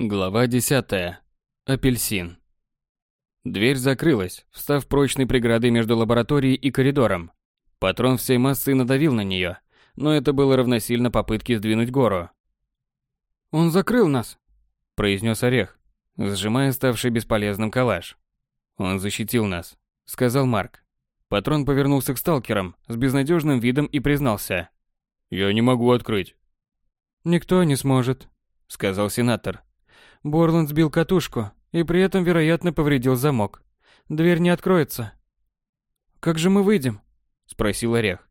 Глава 10. Апельсин. Дверь закрылась, встав прочной преградой между лабораторией и коридором. Патрон всей массы надавил на нее, но это было равносильно попытке сдвинуть гору. «Он закрыл нас», – произнес Орех, сжимая ставший бесполезным калаш. «Он защитил нас», – сказал Марк. Патрон повернулся к сталкерам с безнадежным видом и признался. «Я не могу открыть». «Никто не сможет», – сказал сенатор. Борланд сбил катушку и при этом, вероятно, повредил замок. Дверь не откроется. «Как же мы выйдем?» – спросил Орех.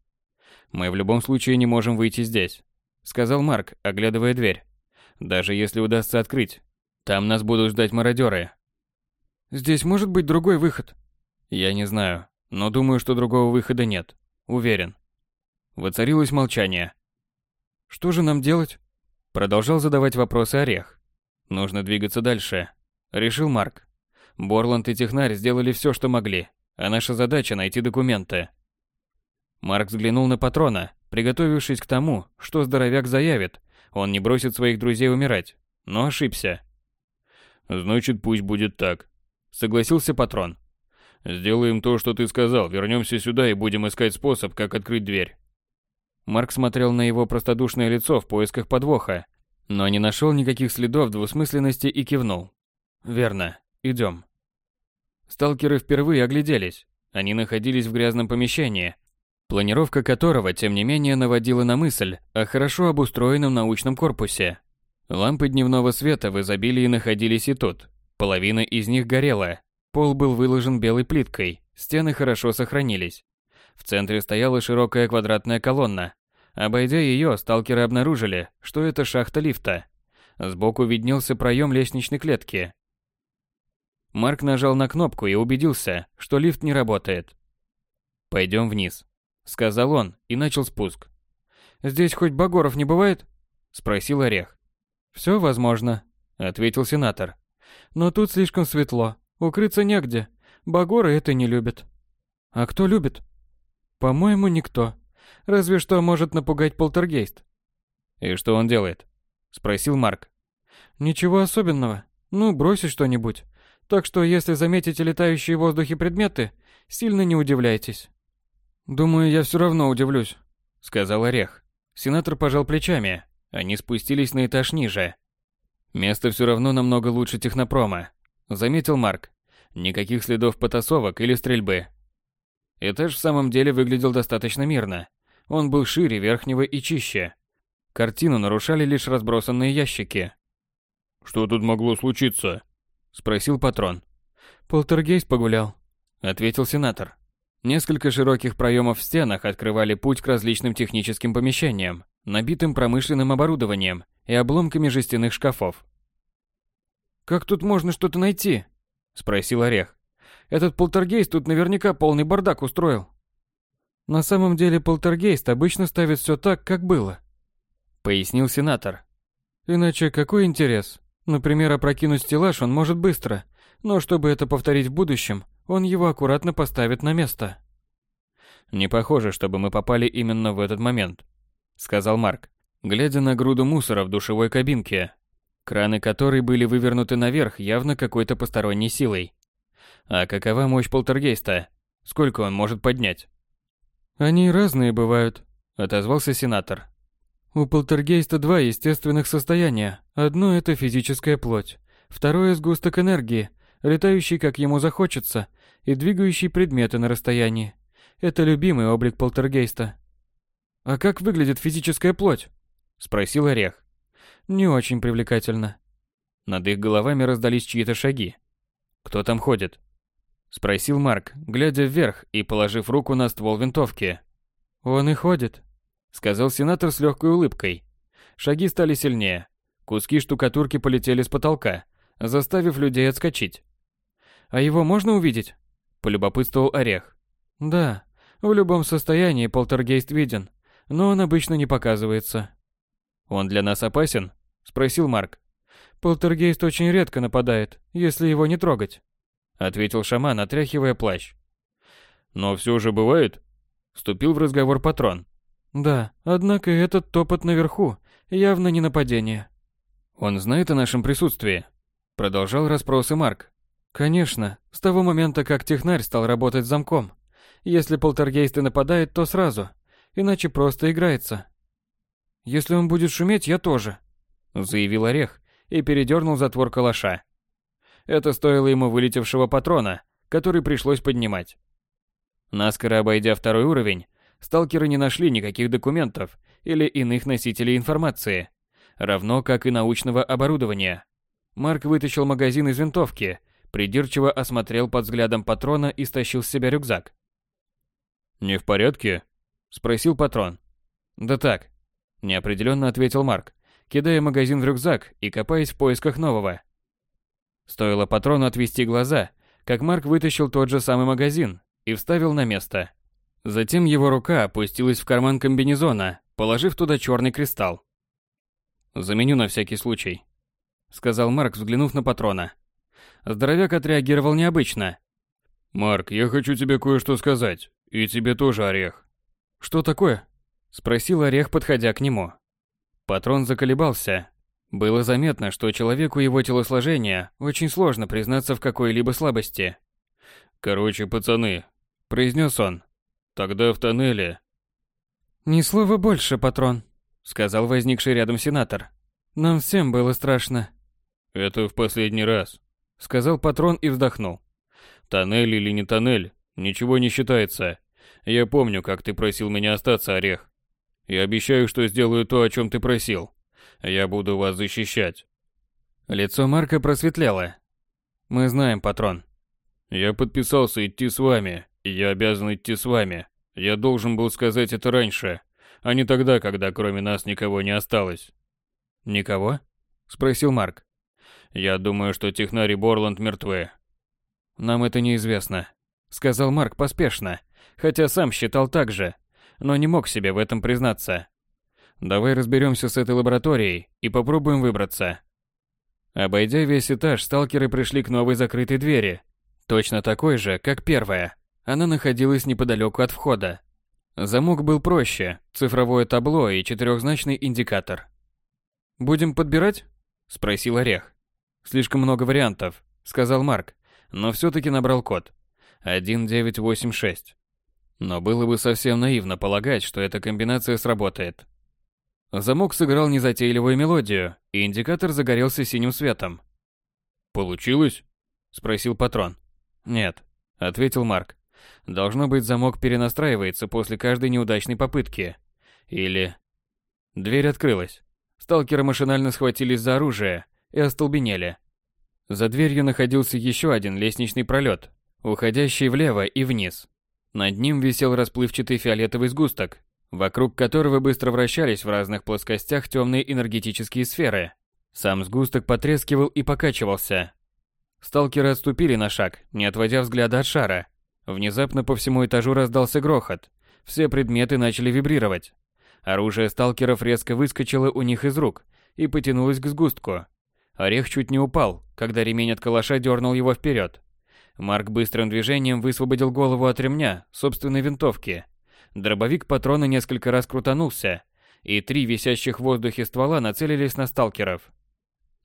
«Мы в любом случае не можем выйти здесь», – сказал Марк, оглядывая дверь. «Даже если удастся открыть. Там нас будут ждать мародеры». «Здесь может быть другой выход?» «Я не знаю, но думаю, что другого выхода нет. Уверен». Воцарилось молчание. «Что же нам делать?» Продолжал задавать вопросы Орех. Нужно двигаться дальше, решил Марк. Борланд и Технарь сделали все, что могли, а наша задача найти документы. Марк взглянул на патрона, приготовившись к тому, что здоровяк заявит, он не бросит своих друзей умирать, но ошибся. Значит, пусть будет так, согласился патрон. Сделаем то, что ты сказал, вернемся сюда и будем искать способ, как открыть дверь. Марк смотрел на его простодушное лицо в поисках подвоха, но не нашел никаких следов двусмысленности и кивнул. «Верно, идем». Сталкеры впервые огляделись. Они находились в грязном помещении, планировка которого, тем не менее, наводила на мысль о хорошо обустроенном научном корпусе. Лампы дневного света в изобилии находились и тут. Половина из них горела. Пол был выложен белой плиткой, стены хорошо сохранились. В центре стояла широкая квадратная колонна, Обойдя ее, сталкеры обнаружили, что это шахта лифта. Сбоку виднелся проем лестничной клетки. Марк нажал на кнопку и убедился, что лифт не работает. «Пойдем вниз», — сказал он и начал спуск. «Здесь хоть багоров не бывает?» — спросил Орех. «Все возможно», — ответил сенатор. «Но тут слишком светло, укрыться негде. Багоры это не любят». «А кто любит?» «По-моему, никто», Разве что может напугать полтергейст. И что он делает? Спросил Марк. Ничего особенного. Ну, бросить что-нибудь. Так что, если заметите летающие в воздухе предметы, сильно не удивляйтесь. Думаю, я все равно удивлюсь, сказал Орех. Сенатор пожал плечами. Они спустились на этаж ниже. Место все равно намного лучше технопрома, заметил Марк. Никаких следов потасовок или стрельбы. Этаж в самом деле выглядел достаточно мирно. Он был шире верхнего и чище. Картину нарушали лишь разбросанные ящики. «Что тут могло случиться?» – спросил патрон. «Полтергейст погулял», – ответил сенатор. Несколько широких проемов в стенах открывали путь к различным техническим помещениям, набитым промышленным оборудованием и обломками жестяных шкафов. «Как тут можно что-то найти?» – спросил Орех. «Этот полтергейст тут наверняка полный бардак устроил». На самом деле полтергейст обычно ставит все так, как было, пояснил сенатор. Иначе какой интерес? Например, опрокинуть стеллаж он может быстро, но чтобы это повторить в будущем, он его аккуратно поставит на место. Не похоже, чтобы мы попали именно в этот момент, сказал Марк, глядя на груду мусора в душевой кабинке, краны которой были вывернуты наверх явно какой-то посторонней силой. А какова мощь полтергейста? Сколько он может поднять? Они разные бывают, отозвался сенатор. У полтергейста два естественных состояния. Одно это физическая плоть, второе сгусток энергии, летающий как ему захочется и двигающий предметы на расстоянии. Это любимый облик полтергейста. А как выглядит физическая плоть? спросил Орех. Не очень привлекательно. Над их головами раздались чьи-то шаги. Кто там ходит? Спросил Марк, глядя вверх и положив руку на ствол винтовки. «Он и ходит», — сказал сенатор с легкой улыбкой. Шаги стали сильнее. Куски штукатурки полетели с потолка, заставив людей отскочить. «А его можно увидеть?» — полюбопытствовал Орех. «Да, в любом состоянии полтергейст виден, но он обычно не показывается». «Он для нас опасен?» — спросил Марк. «Полтергейст очень редко нападает, если его не трогать» ответил шаман, отряхивая плащ. Но все же бывает, вступил в разговор патрон. Да, однако этот топот наверху явно не нападение. Он знает о нашем присутствии? Продолжал расспросы Марк. Конечно, с того момента, как технарь стал работать замком. Если полтергейст и нападает, то сразу, иначе просто играется. Если он будет шуметь, я тоже, заявил Орех и передернул затвор калаша. Это стоило ему вылетевшего патрона, который пришлось поднимать. Наскоро обойдя второй уровень, сталкеры не нашли никаких документов или иных носителей информации, равно как и научного оборудования. Марк вытащил магазин из винтовки, придирчиво осмотрел под взглядом патрона и стащил с себя рюкзак. «Не в порядке?» – спросил патрон. «Да так», – неопределенно ответил Марк, кидая магазин в рюкзак и копаясь в поисках нового. Стоило патрону отвести глаза, как Марк вытащил тот же самый магазин и вставил на место. Затем его рука опустилась в карман комбинезона, положив туда черный кристалл. «Заменю на всякий случай», — сказал Марк, взглянув на патрона. Здоровяк отреагировал необычно. «Марк, я хочу тебе кое-что сказать. И тебе тоже, Орех». «Что такое?» — спросил Орех, подходя к нему. Патрон заколебался. Было заметно, что человеку его телосложения очень сложно признаться в какой-либо слабости. «Короче, пацаны», — произнес он, — «тогда в тоннеле». «Ни слова больше, патрон», сказал возникший рядом сенатор. Нам всем было страшно. Это в последний раз, сказал патрон и вздохнул. Тоннель или не тоннель, ничего не считается. Я помню, как ты просил меня остаться, Орех. Я обещаю, что сделаю то, о чем ты просил. Я буду вас защищать. Лицо Марка просветлело. Мы знаем, патрон. Я подписался идти с вами, и я обязан идти с вами. Я должен был сказать это раньше а не тогда, когда кроме нас никого не осталось. Никого? спросил Марк. Я думаю, что технари Борланд мертвы. Нам это неизвестно, сказал Марк поспешно, хотя сам считал так же, но не мог себе в этом признаться. Давай разберемся с этой лабораторией и попробуем выбраться. Обойдя весь этаж, сталкеры пришли к новой закрытой двери, точно такой же, как первая. Она находилась неподалеку от входа, Замок был проще, цифровое табло и четырехзначный индикатор. «Будем подбирать?» – спросил Орех. «Слишком много вариантов», – сказал Марк, но все-таки набрал код. 1986. Но было бы совсем наивно полагать, что эта комбинация сработает. Замок сыграл незатейливую мелодию, и индикатор загорелся синим светом. «Получилось?» – спросил патрон. «Нет», – ответил Марк. Должно быть, замок перенастраивается после каждой неудачной попытки. Или... Дверь открылась. Сталкеры машинально схватились за оружие и остолбенели. За дверью находился еще один лестничный пролет, уходящий влево и вниз. Над ним висел расплывчатый фиолетовый сгусток, вокруг которого быстро вращались в разных плоскостях темные энергетические сферы. Сам сгусток потрескивал и покачивался. Сталкеры отступили на шаг, не отводя взгляда от шара, Внезапно по всему этажу раздался грохот. Все предметы начали вибрировать. Оружие сталкеров резко выскочило у них из рук и потянулось к сгустку. Орех чуть не упал, когда ремень от калаша дернул его вперед. Марк быстрым движением высвободил голову от ремня собственной винтовки. Дробовик патрона несколько раз крутанулся, и три висящих в воздухе ствола нацелились на сталкеров.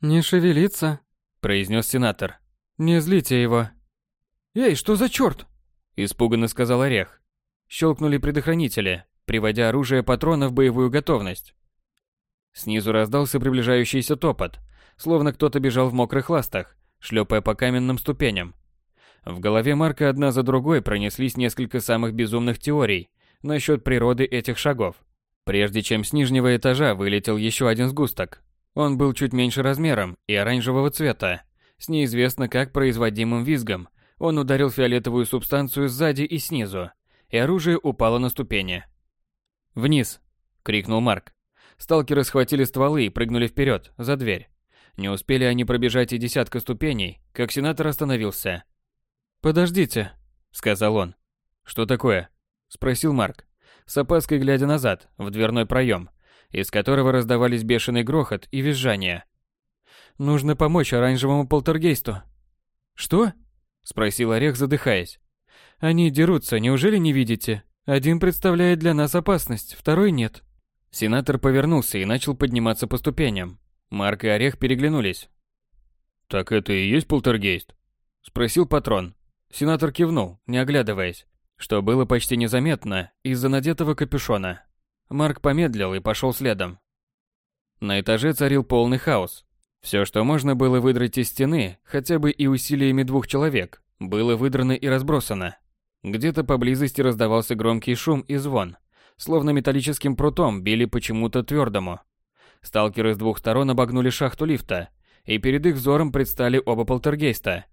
«Не шевелиться», – произнес сенатор. «Не злите его». «Эй, что за черт?» Испуганно сказал Орех. Щелкнули предохранители, приводя оружие патрона в боевую готовность. Снизу раздался приближающийся топот, словно кто-то бежал в мокрых ластах, шлепая по каменным ступеням. В голове Марка одна за другой пронеслись несколько самых безумных теорий насчет природы этих шагов. Прежде чем с нижнего этажа вылетел еще один сгусток. Он был чуть меньше размером и оранжевого цвета, с неизвестно как производимым визгом, он ударил фиолетовую субстанцию сзади и снизу, и оружие упало на ступени. «Вниз!» — крикнул Марк. Сталкеры схватили стволы и прыгнули вперед, за дверь. Не успели они пробежать и десятка ступеней, как сенатор остановился. «Подождите», — сказал он. «Что такое?» — спросил Марк, с опаской глядя назад, в дверной проем, из которого раздавались бешеный грохот и визжание. «Нужно помочь оранжевому полтергейсту». «Что?» Спросил Орех, задыхаясь. Они дерутся, неужели не видите? Один представляет для нас опасность, второй нет. Сенатор повернулся и начал подниматься по ступеням. Марк и Орех переглянулись. «Так это и есть полтергейст?» – спросил патрон. Сенатор кивнул, не оглядываясь, что было почти незаметно из-за надетого капюшона. Марк помедлил и пошел следом. На этаже царил полный хаос. Все, что можно было выдрать из стены, хотя бы и усилиями двух человек, было выдрано и разбросано. Где-то поблизости раздавался громкий шум и звон, словно металлическим прутом били почему-то твердому. Сталкеры с двух сторон обогнули шахту лифта, и перед их взором предстали оба полтергейста.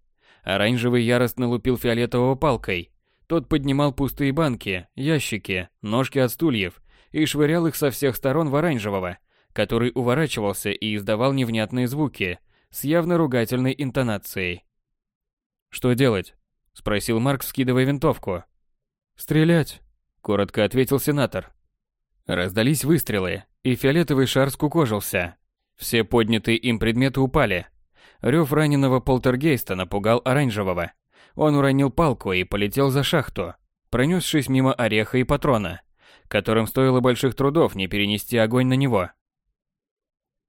Оранжевый яростно лупил фиолетового палкой. Тот поднимал пустые банки, ящики, ножки от стульев и швырял их со всех сторон в оранжевого, который уворачивался и издавал невнятные звуки с явно ругательной интонацией. «Что делать?» – спросил Марк, скидывая винтовку. «Стрелять», – коротко ответил сенатор. Раздались выстрелы, и фиолетовый шар скукожился. Все поднятые им предметы упали. Рев раненого полтергейста напугал оранжевого. Он уронил палку и полетел за шахту, пронесшись мимо ореха и патрона, которым стоило больших трудов не перенести огонь на него.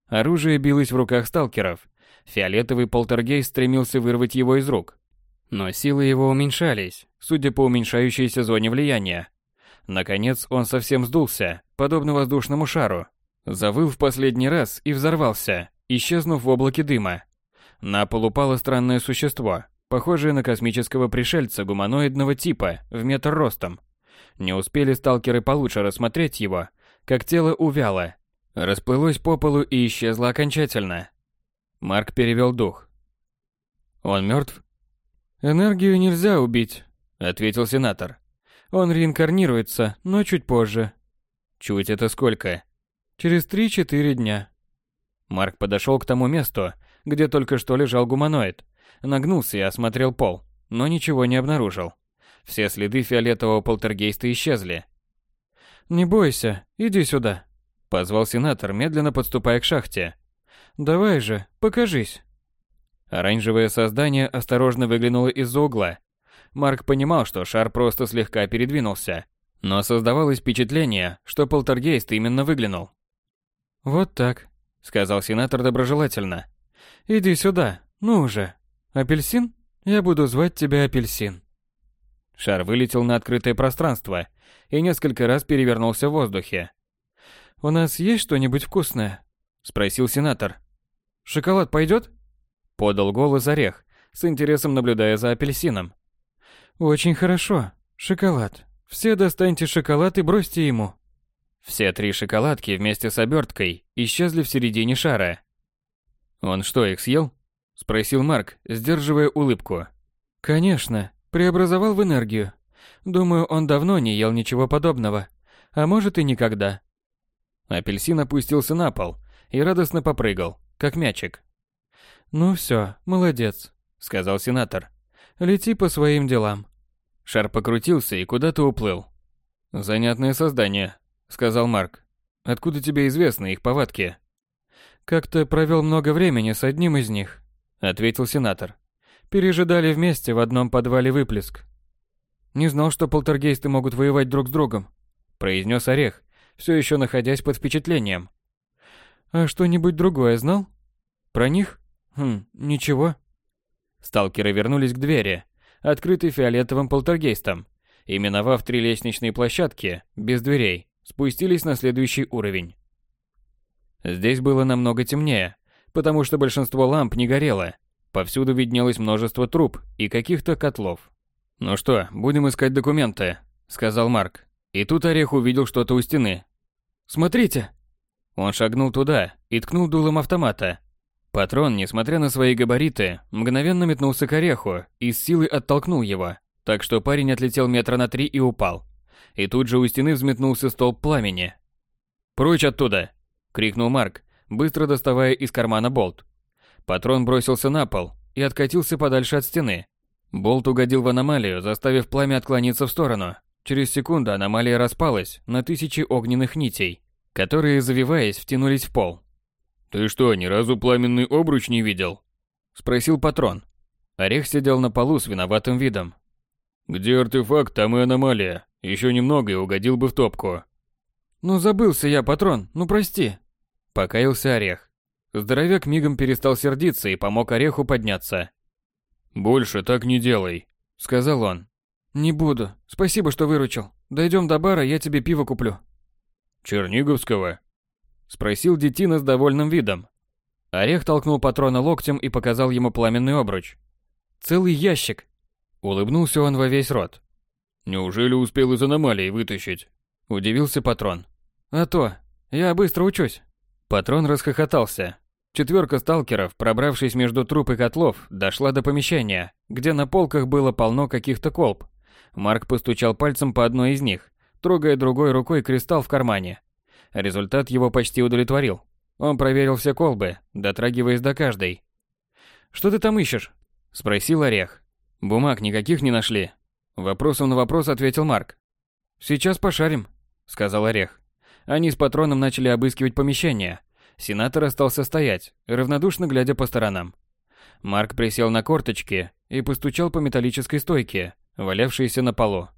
Оружие билось в руках сталкеров. Фиолетовый полтергейст стремился вырвать его из рук. Но силы его уменьшались, судя по уменьшающейся зоне влияния. Наконец он совсем сдулся, подобно воздушному шару. Завыл в последний раз и взорвался, исчезнув в облаке дыма. На пол упало странное существо, похожее на космического пришельца гуманоидного типа в метр ростом. Не успели сталкеры получше рассмотреть его, как тело увяло, Расплылось по полу и исчезло окончательно. Марк перевел дух. «Он мертв?» «Энергию нельзя убить», — ответил сенатор. «Он реинкарнируется, но чуть позже». «Чуть это сколько?» «Через три-четыре дня». Марк подошел к тому месту, где только что лежал гуманоид, нагнулся и осмотрел пол, но ничего не обнаружил. Все следы фиолетового полтергейста исчезли. «Не бойся, иди сюда», Позвал сенатор, медленно подступая к шахте. «Давай же, покажись». Оранжевое создание осторожно выглянуло из-за угла. Марк понимал, что шар просто слегка передвинулся, но создавалось впечатление, что полтергейст именно выглянул. «Вот так», — сказал сенатор доброжелательно. «Иди сюда, ну уже. Апельсин? Я буду звать тебя Апельсин». Шар вылетел на открытое пространство и несколько раз перевернулся в воздухе. «У нас есть что-нибудь вкусное?» – спросил сенатор. «Шоколад пойдет?» – подал голос Орех, с интересом наблюдая за апельсином. «Очень хорошо. Шоколад. Все достаньте шоколад и бросьте ему». Все три шоколадки вместе с оберткой исчезли в середине шара. «Он что, их съел?» – спросил Марк, сдерживая улыбку. «Конечно. Преобразовал в энергию. Думаю, он давно не ел ничего подобного. А может и никогда. Апельсин опустился на пол и радостно попрыгал, как мячик. «Ну все, молодец», — сказал сенатор. «Лети по своим делам». Шар покрутился и куда-то уплыл. «Занятное создание», — сказал Марк. «Откуда тебе известны их повадки?» «Как-то провел много времени с одним из них», — ответил сенатор. «Пережидали вместе в одном подвале выплеск». «Не знал, что полтергейсты могут воевать друг с другом», — произнес Орех, все еще находясь под впечатлением. «А что-нибудь другое знал? Про них? Хм, ничего». Сталкеры вернулись к двери, открытой фиолетовым полтергейстом, и, миновав три лестничные площадки, без дверей, спустились на следующий уровень. Здесь было намного темнее, потому что большинство ламп не горело, повсюду виднелось множество труб и каких-то котлов. «Ну что, будем искать документы», — сказал Марк. И тут Орех увидел что-то у стены. «Смотрите!» Он шагнул туда и ткнул дулом автомата. Патрон, несмотря на свои габариты, мгновенно метнулся к Ореху и с силой оттолкнул его, так что парень отлетел метра на три и упал. И тут же у стены взметнулся столб пламени. «Прочь оттуда!» — крикнул Марк, быстро доставая из кармана болт. Патрон бросился на пол и откатился подальше от стены. Болт угодил в аномалию, заставив пламя отклониться в сторону. Через секунду аномалия распалась на тысячи огненных нитей, которые, завиваясь, втянулись в пол. «Ты что, ни разу пламенный обруч не видел?» – спросил патрон. Орех сидел на полу с виноватым видом. «Где артефакт, там и аномалия. Еще немного и угодил бы в топку». «Ну забылся я, патрон, ну прости», – покаялся Орех. Здоровяк мигом перестал сердиться и помог Ореху подняться. «Больше так не делай», — сказал он. «Не буду. Спасибо, что выручил. Дойдем до бара, я тебе пиво куплю». «Черниговского?» — спросил детина с довольным видом. Орех толкнул патрона локтем и показал ему пламенный обруч. «Целый ящик!» Улыбнулся он во весь рот. «Неужели успел из аномалии вытащить?» Удивился патрон. «А то, я быстро учусь». Патрон расхохотался. Четверка сталкеров, пробравшись между труп и котлов, дошла до помещения, где на полках было полно каких-то колб. Марк постучал пальцем по одной из них, трогая другой рукой кристалл в кармане. Результат его почти удовлетворил. Он проверил все колбы, дотрагиваясь до каждой. «Что ты там ищешь?» – спросил Орех. «Бумаг никаких не нашли?» Вопросом на вопрос ответил Марк. «Сейчас пошарим», – сказал Орех. Они с патроном начали обыскивать помещение, Сенатор остался стоять, равнодушно глядя по сторонам. Марк присел на корточки и постучал по металлической стойке, валявшейся на полу.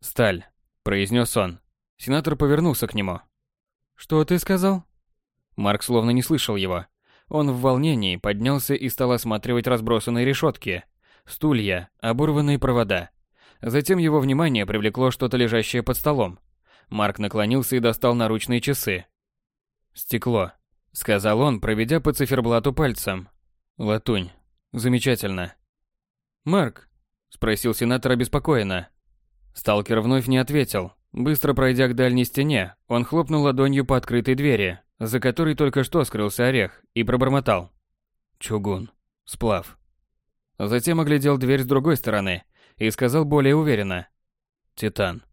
«Сталь», – произнес он. Сенатор повернулся к нему. «Что ты сказал?» Марк словно не слышал его. Он в волнении поднялся и стал осматривать разбросанные решетки, стулья, оборванные провода. Затем его внимание привлекло что-то лежащее под столом. Марк наклонился и достал наручные часы, «Стекло», — сказал он, проведя по циферблату пальцем. «Латунь. Замечательно». «Марк?» — спросил сенатор обеспокоенно. Сталкер вновь не ответил. Быстро пройдя к дальней стене, он хлопнул ладонью по открытой двери, за которой только что скрылся орех, и пробормотал. «Чугун. Сплав». Затем оглядел дверь с другой стороны и сказал более уверенно. «Титан».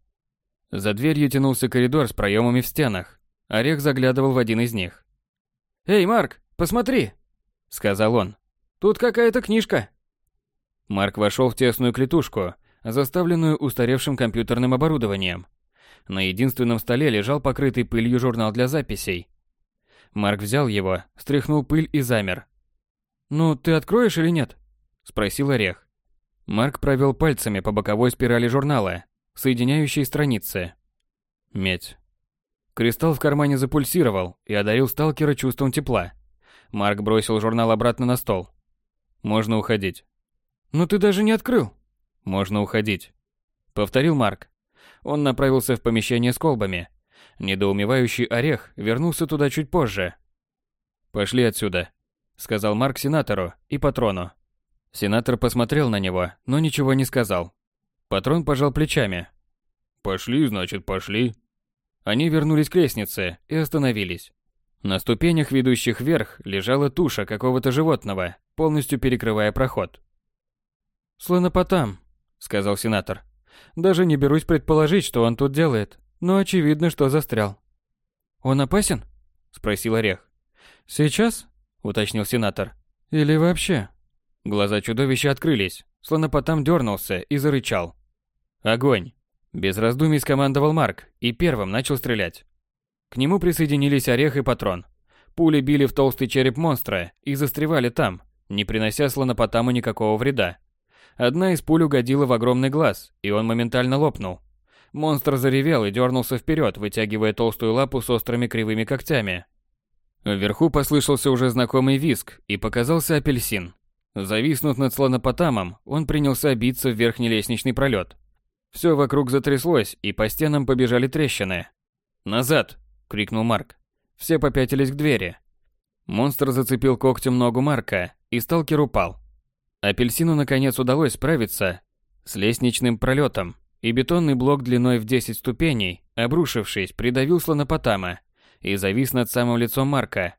За дверью тянулся коридор с проемами в стенах, Орех заглядывал в один из них. «Эй, Марк, посмотри!» — сказал он. «Тут какая-то книжка». Марк вошел в тесную клетушку, заставленную устаревшим компьютерным оборудованием. На единственном столе лежал покрытый пылью журнал для записей. Марк взял его, стряхнул пыль и замер. «Ну, ты откроешь или нет?» – спросил Орех. Марк провел пальцами по боковой спирали журнала, соединяющей страницы. Медь. Кристалл в кармане запульсировал и одарил сталкера чувством тепла. Марк бросил журнал обратно на стол. «Можно уходить». «Но ты даже не открыл». «Можно уходить», — повторил Марк. Он направился в помещение с колбами. Недоумевающий орех вернулся туда чуть позже. «Пошли отсюда», — сказал Марк сенатору и патрону. Сенатор посмотрел на него, но ничего не сказал. Патрон пожал плечами. «Пошли, значит, пошли», они вернулись к лестнице и остановились. На ступенях, ведущих вверх, лежала туша какого-то животного, полностью перекрывая проход. «Слонопотам», — сказал сенатор. «Даже не берусь предположить, что он тут делает, но очевидно, что застрял». «Он опасен?» — спросил Орех. «Сейчас?» — уточнил сенатор. «Или вообще?» Глаза чудовища открылись. Слонопотам дернулся и зарычал. «Огонь!» Без раздумий скомандовал Марк и первым начал стрелять. К нему присоединились Орех и Патрон. Пули били в толстый череп монстра и застревали там, не принося слонопотаму никакого вреда. Одна из пуль угодила в огромный глаз, и он моментально лопнул. Монстр заревел и дернулся вперед, вытягивая толстую лапу с острыми кривыми когтями. Вверху послышался уже знакомый визг, и показался апельсин. Зависнув над слонопотамом, он принялся биться в верхний лестничный пролет. Все вокруг затряслось, и по стенам побежали трещины. «Назад!» – крикнул Марк. Все попятились к двери. Монстр зацепил когтем ногу Марка, и сталкер упал. Апельсину наконец удалось справиться с лестничным пролетом, и бетонный блок длиной в 10 ступеней, обрушившись, придавил слонопотама и завис над самым лицом Марка.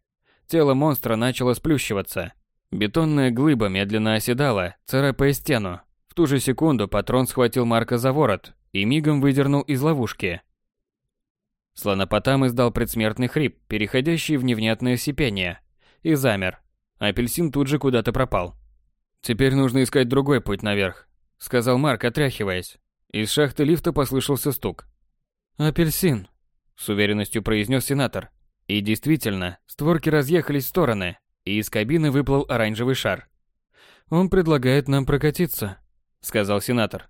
Тело монстра начало сплющиваться. Бетонная глыба медленно оседала, царапая стену, ту же секунду патрон схватил Марка за ворот и мигом выдернул из ловушки. Слонопотам издал предсмертный хрип, переходящий в невнятное сипение, и замер. Апельсин тут же куда-то пропал. «Теперь нужно искать другой путь наверх», — сказал Марк, отряхиваясь. Из шахты лифта послышался стук. «Апельсин», — с уверенностью произнес сенатор. И действительно, створки разъехались в стороны, и из кабины выплыл оранжевый шар. «Он предлагает нам прокатиться», сказал сенатор.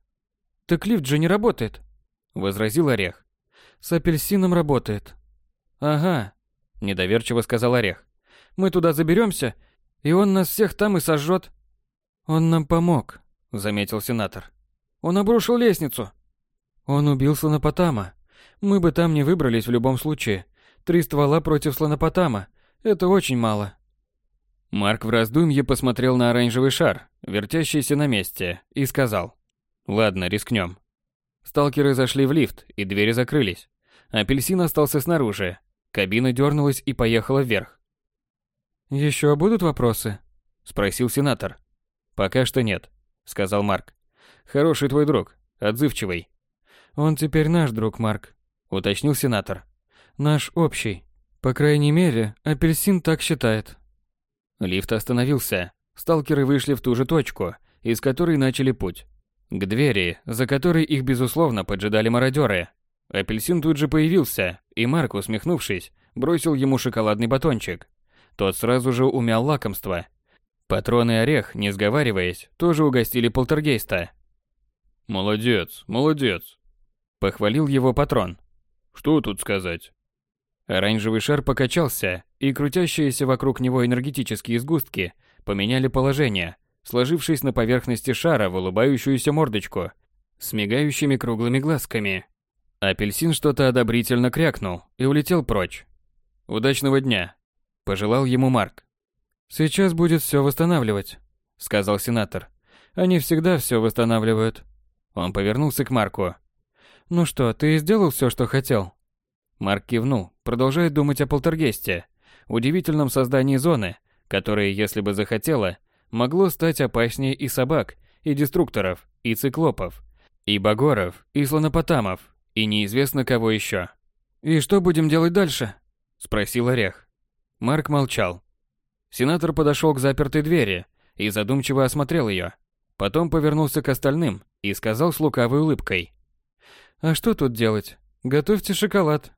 Так лифт же не работает, возразил Орех. С апельсином работает. Ага, недоверчиво сказал Орех. Мы туда заберемся, и он нас всех там и сожжет. Он нам помог, заметил сенатор. Он обрушил лестницу. Он убил слонопотама. Мы бы там не выбрались в любом случае. Три ствола против слонопотама. Это очень мало. Марк в раздумье посмотрел на оранжевый шар, вертящийся на месте, и сказал. «Ладно, рискнем». Сталкеры зашли в лифт, и двери закрылись. Апельсин остался снаружи. Кабина дернулась и поехала вверх. «Еще будут вопросы?» – спросил сенатор. «Пока что нет», – сказал Марк. «Хороший твой друг, отзывчивый». «Он теперь наш друг, Марк», – уточнил сенатор. «Наш общий. По крайней мере, апельсин так считает». Лифт остановился. Сталкеры вышли в ту же точку, из которой начали путь. К двери, за которой их безусловно поджидали мародеры. Апельсин тут же появился, и Марк, усмехнувшись, бросил ему шоколадный батончик. Тот сразу же умял лакомство. Патрон и орех, не сговариваясь, тоже угостили полтергейста. «Молодец, молодец», — похвалил его патрон. «Что тут сказать?» Оранжевый шар покачался, и крутящиеся вокруг него энергетические сгустки поменяли положение, сложившись на поверхности шара в улыбающуюся мордочку с мигающими круглыми глазками. Апельсин что-то одобрительно крякнул и улетел прочь. «Удачного дня!» – пожелал ему Марк. «Сейчас будет все восстанавливать», – сказал сенатор. «Они всегда все восстанавливают». Он повернулся к Марку. «Ну что, ты сделал все, что хотел?» Марк кивнул, продолжая думать о полтергесте, удивительном создании зоны, которое, если бы захотело, могло стать опаснее и собак, и деструкторов, и циклопов, и багоров, и слонопотамов, и неизвестно кого еще. «И что будем делать дальше?» – спросил Орех. Марк молчал. Сенатор подошел к запертой двери и задумчиво осмотрел ее. Потом повернулся к остальным и сказал с лукавой улыбкой. «А что тут делать? Готовьте шоколад.